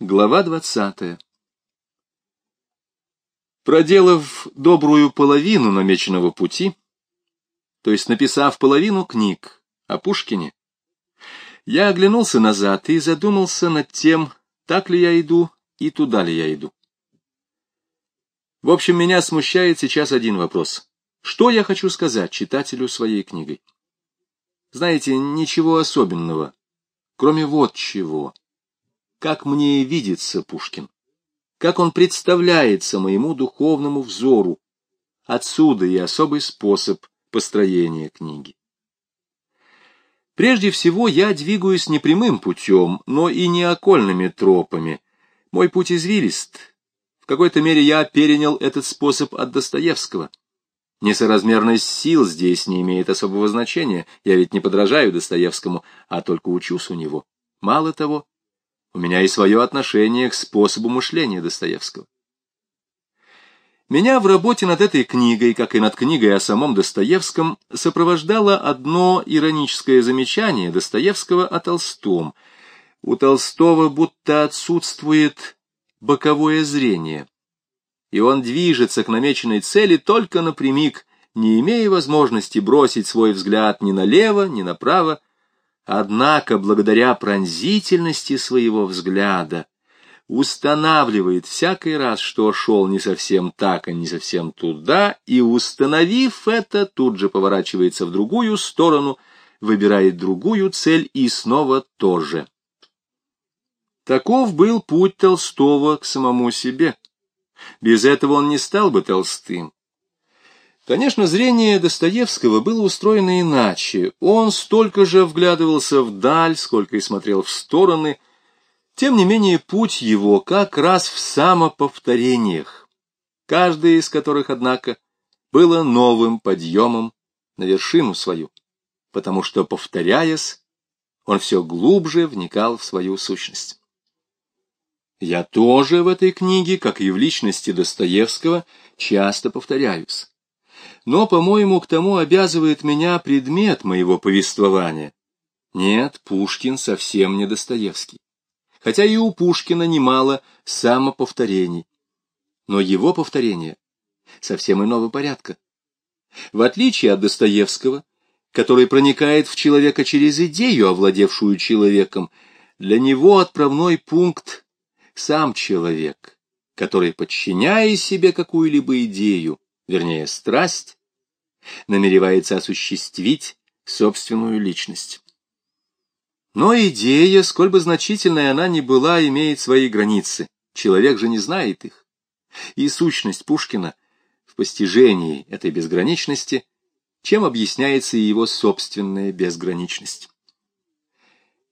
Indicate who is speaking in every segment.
Speaker 1: Глава двадцатая Проделав добрую половину намеченного пути, то есть написав половину книг о Пушкине, я оглянулся назад и задумался над тем, так ли я иду и туда ли я иду. В общем, меня смущает сейчас один вопрос. Что я хочу сказать читателю своей книгой? Знаете, ничего особенного, кроме вот чего — как мне видится Пушкин, как он представляется моему духовному взору. Отсюда и особый способ построения книги. Прежде всего, я двигаюсь не прямым путем, но и не окольными тропами. Мой путь извилист. В какой-то мере я перенял этот способ от Достоевского. Несоразмерность сил здесь не имеет особого значения. Я ведь не подражаю Достоевскому, а только учусь у него. Мало того, у меня и свое отношение к способу мышления Достоевского. Меня в работе над этой книгой, как и над книгой о самом Достоевском, сопровождало одно ироническое замечание Достоевского о Толстом. У Толстого будто отсутствует боковое зрение, и он движется к намеченной цели только напрямик, не имея возможности бросить свой взгляд ни налево, ни направо, Однако, благодаря пронзительности своего взгляда, устанавливает всякий раз, что шел не совсем так, а не совсем туда, и, установив это, тут же поворачивается в другую сторону, выбирает другую цель и снова то же. Таков был путь Толстого к самому себе. Без этого он не стал бы толстым. Конечно, зрение Достоевского было устроено иначе. Он столько же вглядывался вдаль, сколько и смотрел в стороны. Тем не менее, путь его как раз в самоповторениях, каждое из которых, однако, было новым подъемом на вершину свою, потому что, повторяясь, он все глубже вникал в свою сущность. Я тоже в этой книге, как и в личности Достоевского, часто повторяюсь но, по-моему, к тому обязывает меня предмет моего повествования. Нет, Пушкин совсем не Достоевский. Хотя и у Пушкина немало самоповторений. Но его повторения совсем иного порядка. В отличие от Достоевского, который проникает в человека через идею, овладевшую человеком, для него отправной пункт — сам человек, который, подчиняя себе какую-либо идею, вернее, страсть, намеревается осуществить собственную личность. Но идея, сколь бы значительной она ни была, имеет свои границы. Человек же не знает их. И сущность Пушкина в постижении этой безграничности, чем объясняется и его собственная безграничность.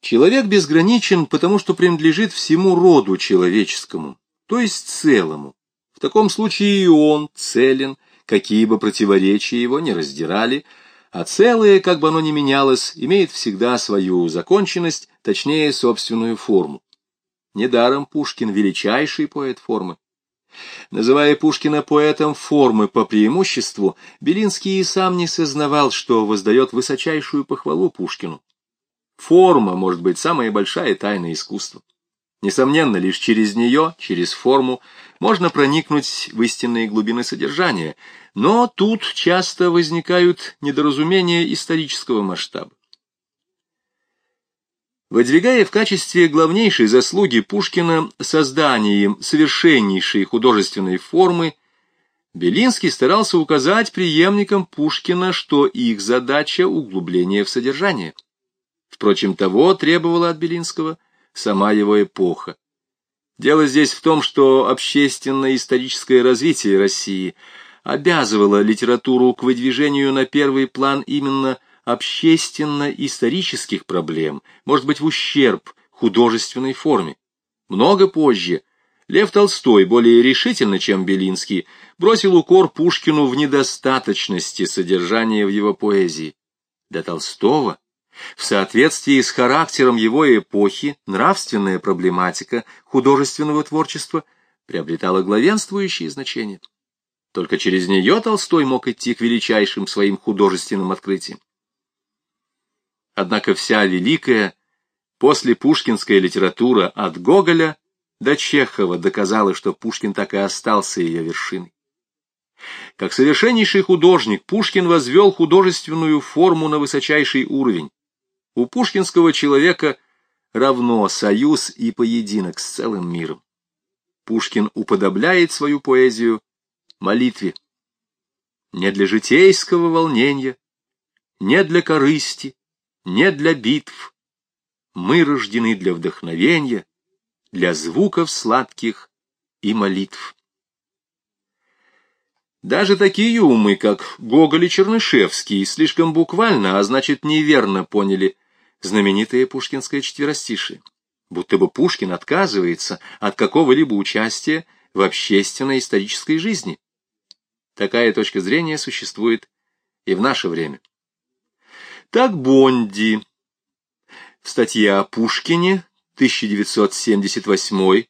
Speaker 1: Человек безграничен, потому что принадлежит всему роду человеческому, то есть целому. В таком случае и он целен, какие бы противоречия его не раздирали, а целое, как бы оно ни менялось, имеет всегда свою законченность, точнее, собственную форму. Недаром Пушкин — величайший поэт формы. Называя Пушкина поэтом формы по преимуществу, Белинский и сам не сознавал, что воздает высочайшую похвалу Пушкину. Форма может быть самая большая тайна искусства. Несомненно, лишь через нее, через форму, можно проникнуть в истинные глубины содержания, но тут часто возникают недоразумения исторического масштаба. Выдвигая в качестве главнейшей заслуги Пушкина созданием совершеннейшей художественной формы, Белинский старался указать преемникам Пушкина, что их задача — углубление в содержание. Впрочем, того требовала от Белинского сама его эпоха. Дело здесь в том, что общественно-историческое развитие России обязывало литературу к выдвижению на первый план именно общественно-исторических проблем, может быть, в ущерб художественной форме. Много позже Лев Толстой, более решительно, чем Белинский, бросил укор Пушкину в недостаточности содержания в его поэзии. Для Толстого в соответствии с характером его эпохи нравственная проблематика художественного творчества приобретала главенствующее значение. Только через нее Толстой мог идти к величайшим своим художественным открытиям. Однако вся великая после пушкинская литература от Гоголя до Чехова доказала, что Пушкин так и остался ее вершиной. Как совершеннейший художник, Пушкин возвел художественную форму на высочайший уровень. У пушкинского человека равно союз и поединок с целым миром. Пушкин уподобляет свою поэзию молитве. Не для житейского волнения, не для корысти, не для битв. Мы рождены для вдохновения, для звуков сладких и молитв. Даже такие умы, как Гоголь и Чернышевский, слишком буквально, а значит неверно поняли знаменитое пушкинское четверостишие. Будто бы Пушкин отказывается от какого-либо участия в общественной исторической жизни. Такая точка зрения существует и в наше время. Так Бонди в статье о Пушкине 1978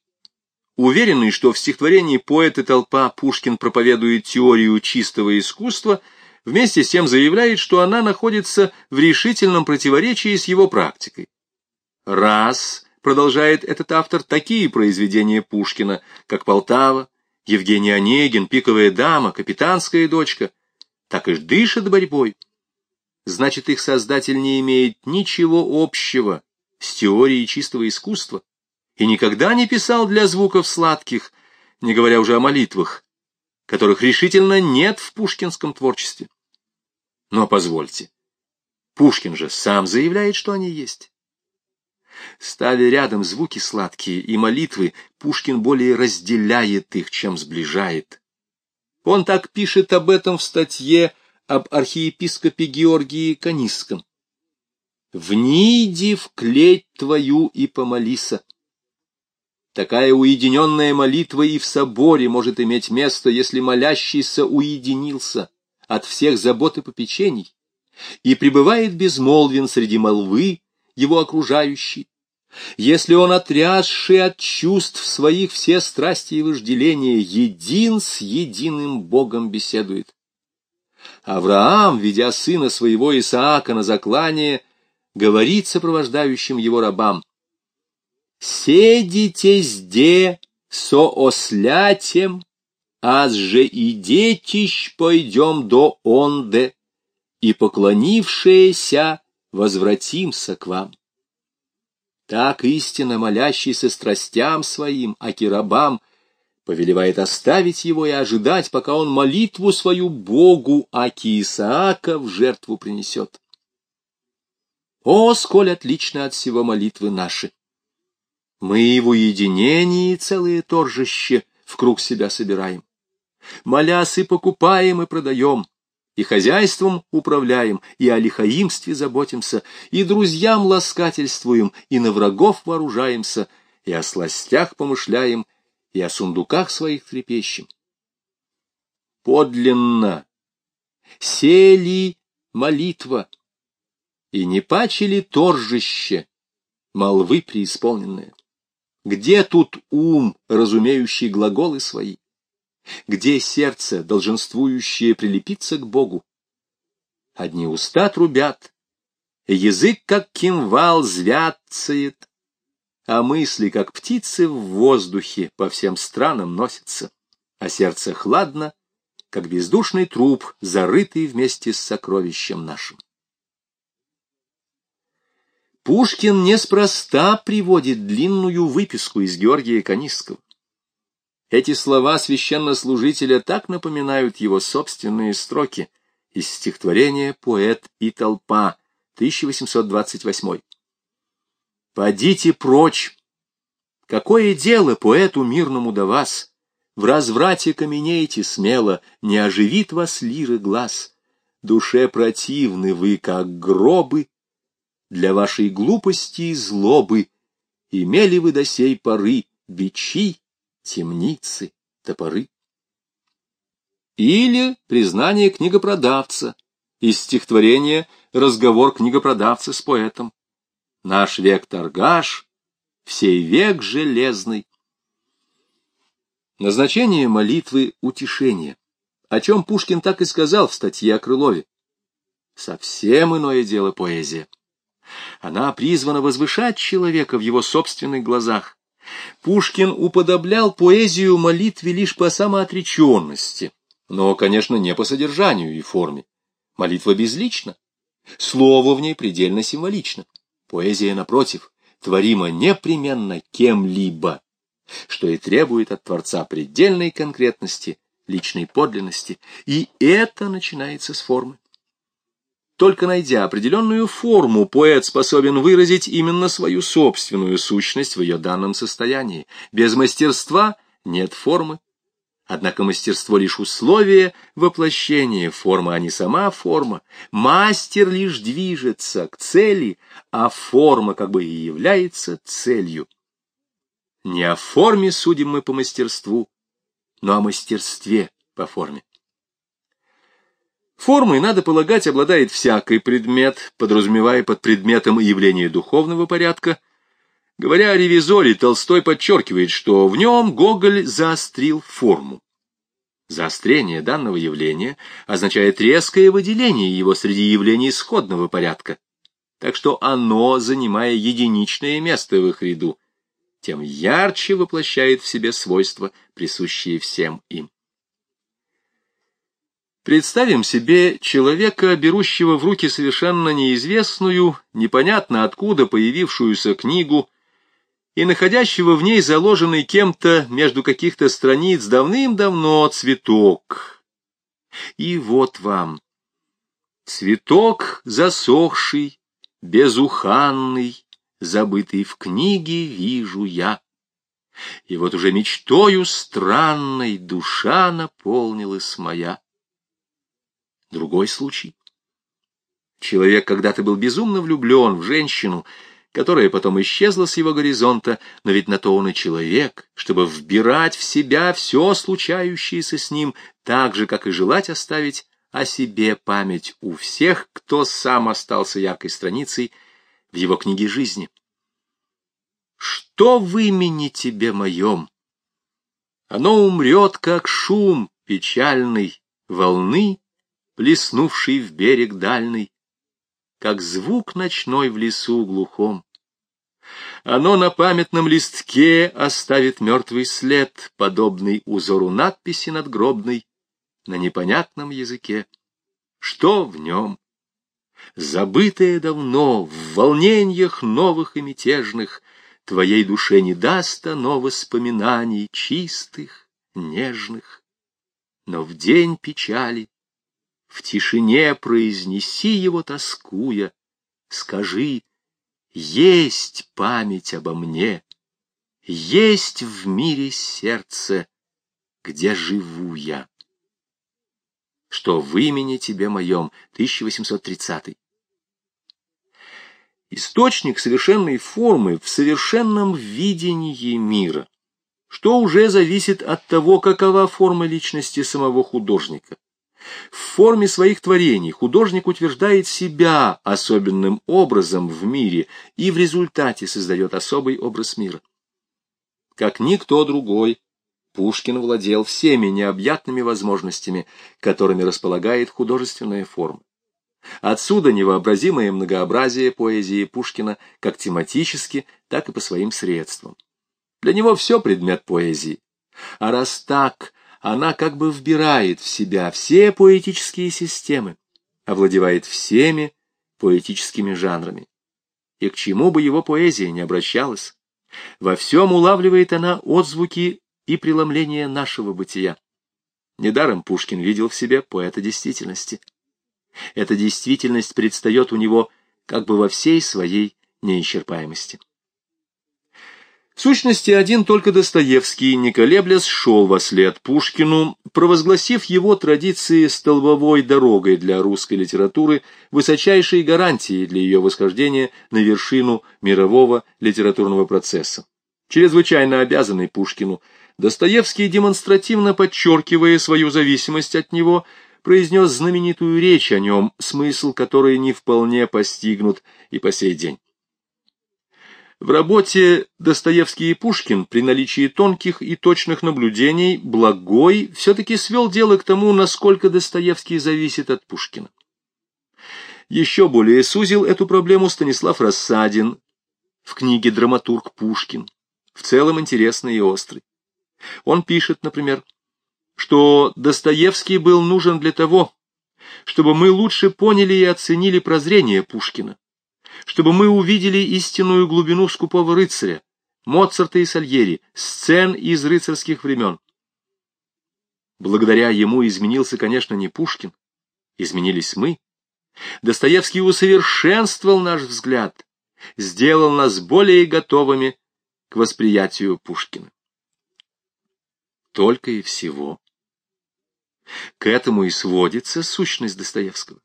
Speaker 1: Уверенный, что в стихотворении «Поэт и толпа» Пушкин проповедует теорию чистого искусства, вместе с тем заявляет, что она находится в решительном противоречии с его практикой. Раз, продолжает этот автор, такие произведения Пушкина, как «Полтава», Евгений Онегин, «Пиковая дама», «Капитанская дочка», так и дышат борьбой. Значит, их создатель не имеет ничего общего с теорией чистого искусства и никогда не писал для звуков сладких, не говоря уже о молитвах, которых решительно нет в пушкинском творчестве. Но позвольте, Пушкин же сам заявляет, что они есть. Ставя рядом звуки сладкие и молитвы, Пушкин более разделяет их, чем сближает. Он так пишет об этом в статье об архиепископе Георгии Канисском. «Вниди в клеть твою и помолися, Такая уединенная молитва и в соборе может иметь место, если молящийся уединился от всех забот и попечений и пребывает безмолвен среди молвы его окружающей, если он, отрясший от чувств своих все страсти и вожделения, един с единым Богом беседует. Авраам, ведя сына своего Исаака на заклание, говорит сопровождающим его рабам, Седите зде со ослятем, аз же и детищ пойдем до онде, и поклонившиеся возвратимся к вам. Так истинно молящийся страстям своим, аки рабам, повелевает оставить его и ожидать, пока он молитву свою Богу, аки Исаака, в жертву принесет. О, сколь отлично от всего молитвы наши! Мы в уединении целые торжище в круг себя собираем. Молясы покупаем и продаем, и хозяйством управляем, и о лихаимстве заботимся, и друзьям ласкательствуем, и на врагов вооружаемся, и о сластях помышляем, и о сундуках своих трепещем. Подлинно сели молитва, и не пачели торжище, молвы преисполненные. Где тут ум, разумеющий глаголы свои? Где сердце, долженствующее прилепиться к Богу? Одни уста трубят, язык, как кимвал, звятцает, а мысли, как птицы в воздухе, по всем странам носятся, а сердце хладно, как бездушный труп, зарытый вместе с сокровищем нашим. Пушкин неспроста приводит длинную выписку из Георгия Канистского. Эти слова священнослужителя так напоминают его собственные строки из стихотворения «Поэт и толпа» 1828. «Подите прочь! Какое дело поэту мирному до вас? В разврате каменеете смело, не оживит вас лиры глаз. Душе противны вы, как гробы, для вашей глупости и злобы имели вы до сей поры бичи, темницы, топоры. Или признание книгопродавца из стихотворения «Разговор книгопродавца с поэтом». Наш век торгаш, всей век железный. Назначение молитвы — утешение, о чем Пушкин так и сказал в статье о Крылове. Совсем иное дело поэзия. Она призвана возвышать человека в его собственных глазах, Пушкин уподоблял поэзию молитве лишь по самоотреченности, но, конечно, не по содержанию и форме. Молитва безлична, слово в ней предельно символично. Поэзия, напротив, творима непременно кем-либо, что и требует от Творца предельной конкретности, личной подлинности, и это начинается с формы. Только найдя определенную форму, поэт способен выразить именно свою собственную сущность в ее данном состоянии. Без мастерства нет формы. Однако мастерство лишь условие воплощения формы, а не сама форма. Мастер лишь движется к цели, а форма как бы и является целью. Не о форме судим мы по мастерству, но о мастерстве по форме. Формой, надо полагать, обладает всякий предмет, подразумевая под предметом явление духовного порядка. Говоря о ревизоре, Толстой подчеркивает, что в нем Гоголь заострил форму. Заострение данного явления означает резкое выделение его среди явлений исходного порядка, так что оно, занимая единичное место в их ряду, тем ярче воплощает в себе свойства, присущие всем им. Представим себе человека, берущего в руки совершенно неизвестную, непонятно откуда появившуюся книгу и находящего в ней заложенный кем-то между каких-то страниц давным-давно цветок. И вот вам цветок засохший, безуханный, забытый в книге вижу я. И вот уже мечтою странной душа наполнилась моя. Другой случай. Человек когда-то был безумно влюблен в женщину, которая потом исчезла с его горизонта, но ведь на то он и человек, чтобы вбирать в себя все случающееся с ним, так же, как и желать оставить о себе память у всех, кто сам остался яркой страницей в его книге жизни. Что в имени тебе моем? Оно умрет, как шум печальной волны, плеснувший в берег дальний, как звук ночной в лесу глухом. Оно на памятном листке оставит мертвый след, подобный узору надписи надгробной на непонятном языке. Что в нем? Забытое давно, в волнениях новых и мятежных, Твоей душе не даст оно воспоминаний чистых, нежных. Но в день печали в тишине произнеси его, тоскуя, скажи, есть память обо мне, есть в мире сердце, где живу я. Что в имени тебе моем, 1830 Источник совершенной формы в совершенном видении мира, что уже зависит от того, какова форма личности самого художника. В форме своих творений художник утверждает себя особенным образом в мире и в результате создает особый образ мира. Как никто другой, Пушкин владел всеми необъятными возможностями, которыми располагает художественная форма. Отсюда невообразимое многообразие поэзии Пушкина как тематически, так и по своим средствам. Для него все предмет поэзии. А раз так, она как бы вбирает в себя все поэтические системы, овладевает всеми поэтическими жанрами. И к чему бы его поэзия не обращалась, во всем улавливает она отзвуки и преломления нашего бытия. Недаром Пушкин видел в себе поэта действительности. Эта действительность предстает у него как бы во всей своей неисчерпаемости. В сущности, один только Достоевский, не колеблясь, шел во след Пушкину, провозгласив его традиции столбовой дорогой для русской литературы, высочайшей гарантией для ее восхождения на вершину мирового литературного процесса. Чрезвычайно обязанный Пушкину, Достоевский, демонстративно подчеркивая свою зависимость от него, произнес знаменитую речь о нем, смысл которой не вполне постигнут и по сей день. В работе Достоевский и Пушкин при наличии тонких и точных наблюдений Благой все-таки свел дело к тому, насколько Достоевский зависит от Пушкина. Еще более сузил эту проблему Станислав Рассадин в книге «Драматург Пушкин». в целом интересный и острый. Он пишет, например, что Достоевский был нужен для того, чтобы мы лучше поняли и оценили прозрение Пушкина, чтобы мы увидели истинную глубину скупого рыцаря, Моцарта и Сальери, сцен из рыцарских времен. Благодаря ему изменился, конечно, не Пушкин, изменились мы. Достоевский усовершенствовал наш взгляд, сделал нас более готовыми к восприятию Пушкина. Только и всего. К этому и сводится сущность Достоевского.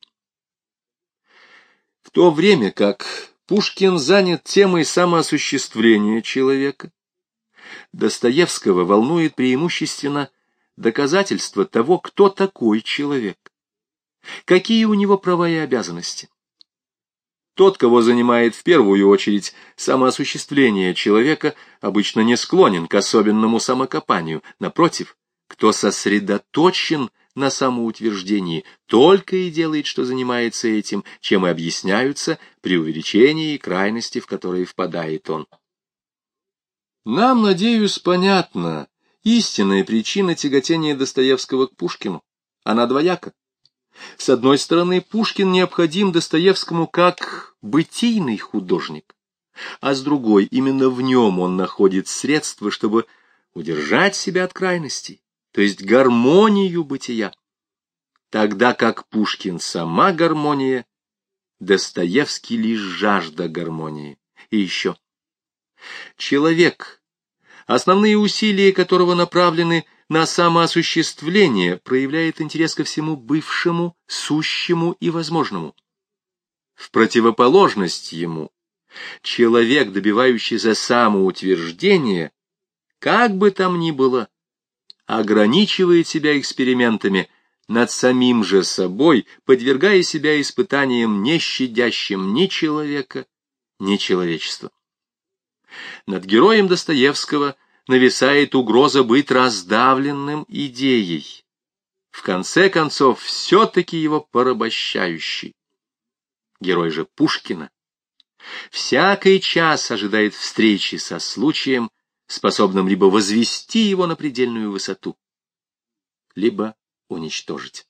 Speaker 1: То время как Пушкин занят темой самоосуществления человека, Достоевского волнует преимущественно доказательство того, кто такой человек, какие у него права и обязанности. Тот, кого занимает в первую очередь самоосуществление человека, обычно не склонен к особенному самокопанию. Напротив, кто сосредоточен на самоутверждении, только и делает, что занимается этим, чем и объясняются преувеличения и крайности, в которые впадает он. Нам, надеюсь, понятна истинная причина тяготения Достоевского к Пушкину. Она двояка. С одной стороны, Пушкин необходим Достоевскому как бытийный художник, а с другой, именно в нем он находит средства, чтобы удержать себя от крайностей, то есть гармонию бытия. Тогда как Пушкин сама гармония, Достоевский лишь жажда гармонии. И еще. Человек, основные усилия которого направлены на самоосуществление, проявляет интерес ко всему бывшему, сущему и возможному. В противоположность ему, человек, добивающийся самоутверждения, как бы там ни было, ограничивает себя экспериментами над самим же собой, подвергая себя испытаниям, не щадящим ни человека, ни человечества. Над героем Достоевского – нависает угроза быть раздавленным идеей. В конце концов, все-таки его порабощающий. Герой же Пушкина всякий час ожидает встречи со случаем, способным либо возвести его на предельную высоту, либо уничтожить.